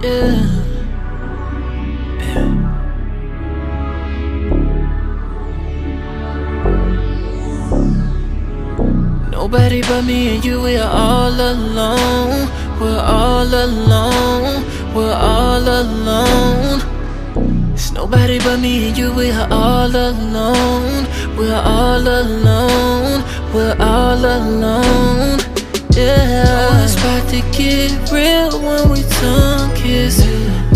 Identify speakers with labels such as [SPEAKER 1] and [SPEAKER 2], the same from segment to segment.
[SPEAKER 1] Nobody but me and you, we are all alone. We're all alone. We're all alone. It's nobody but me and you, we are all alone. We're all alone. We're all alone. Yeah. It's about to get real when we turn kiss.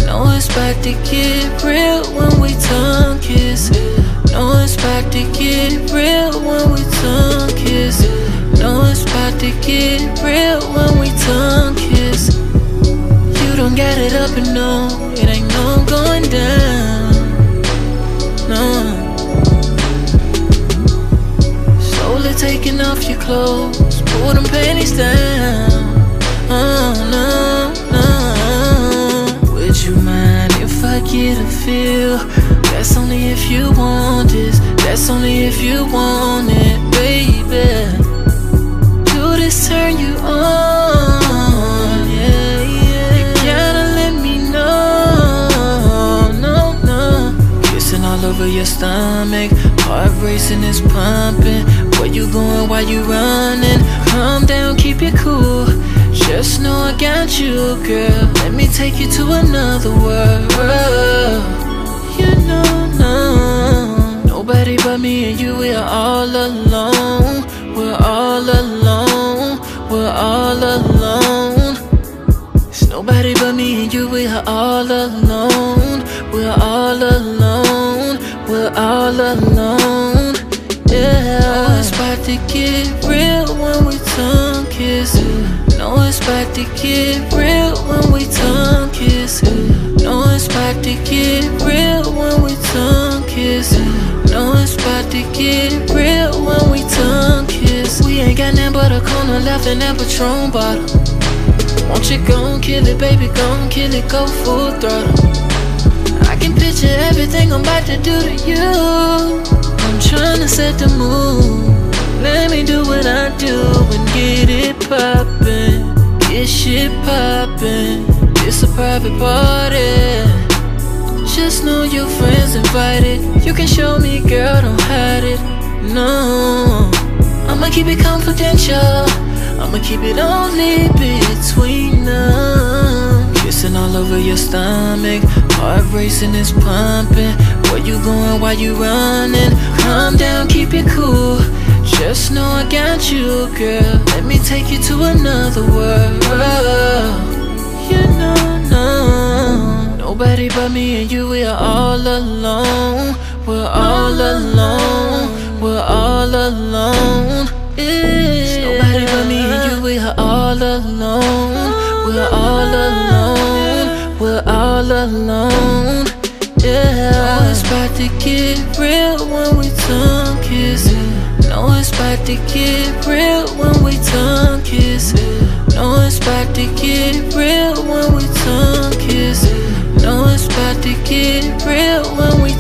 [SPEAKER 1] Know it's about to get real when we tongue kiss. Know it's about to get real when we tongue kiss. Know it's about to get real when we tongue kiss. You don't get it up and no, it ain't no going down. No. Slowly taking off your clothes, pull them panties down. Oh no, no. Want it, baby. Do this turn you on? Yeah, yeah. You gotta let me know. No, no. Kissing all over your stomach. Heart racing is pumping. Where you going? Why you running? Calm down, keep it cool. Just know I got you, girl. Let me take you to another world. You know, no. Nobody but me and you, we are all alone. We're all alone. We're all alone. It's nobody but me and you, we are all alone. We're all alone. We're all alone. Yeah. It's about to get real when we tongue kiss. Know it's about to get real when we tongue We ain't got nothing but a corner left in that Patron bottle. Won't you gon' kill it, baby? Gon' kill it, go full throttle. I can picture everything I'm about to do to you. I'm trying to set the mood. Let me do what I do and get it poppin'. Get shit poppin'. It's a private party. Just know your friends invited. You can show me, girl, don't hide it. No, keep it confidential. I'ma keep it only between us. Kissing all over your stomach. Heart racing is pumping. Where you going? Why you running? Calm down, keep it cool. Just know I got you, girl. Let me take you to another world. You know, no. Nobody but me and you, we are all alone. We're all alone. We're all alone. It's nobody but me and you, we are all alone. We're all alone. We're all alone. Yeah. Know it's about to get real when we tongue kiss. Know it's about to get real when we tongue kiss. Know it's about to get real when we tongue kiss. Know it's about to get real when we